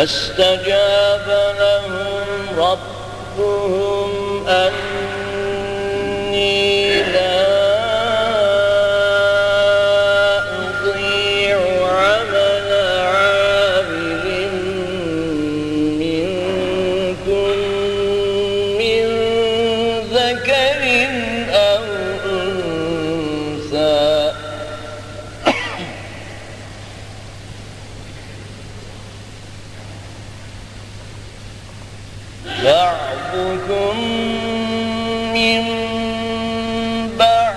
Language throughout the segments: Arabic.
فاستجاب لهم ربهم أن بعضكم من بعض.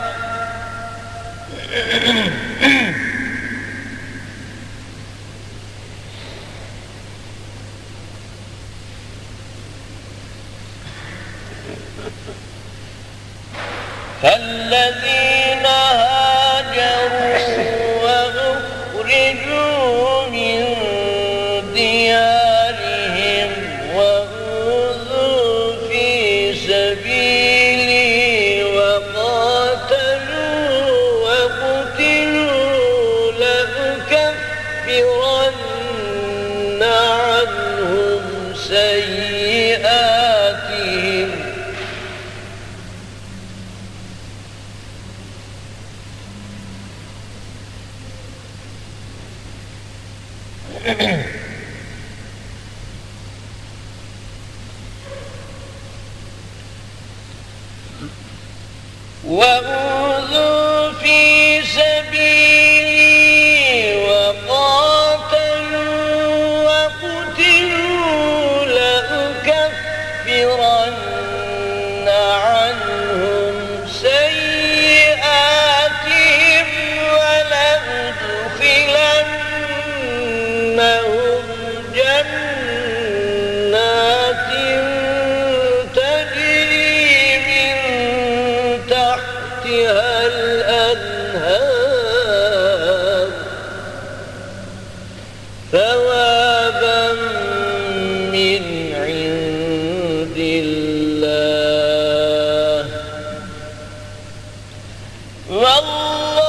فالذين وأوتي تحتها الأنهار ثوابا من عند الله. والله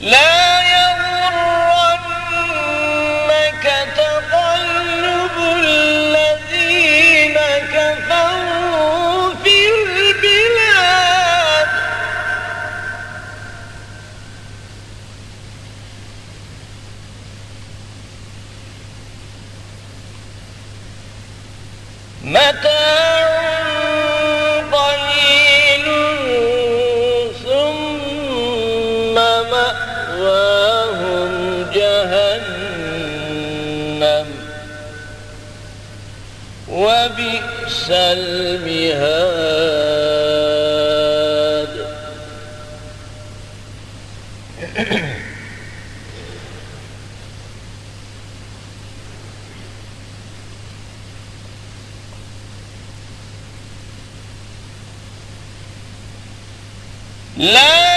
love المهاد. لا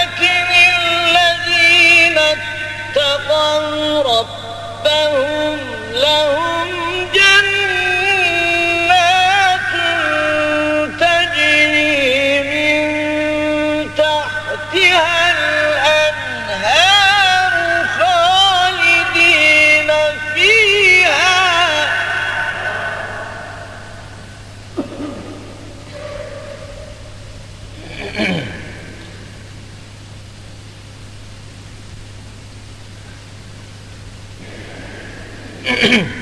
Mm-hmm.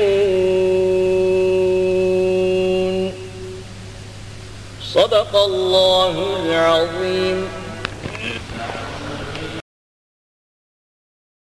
الله العظيم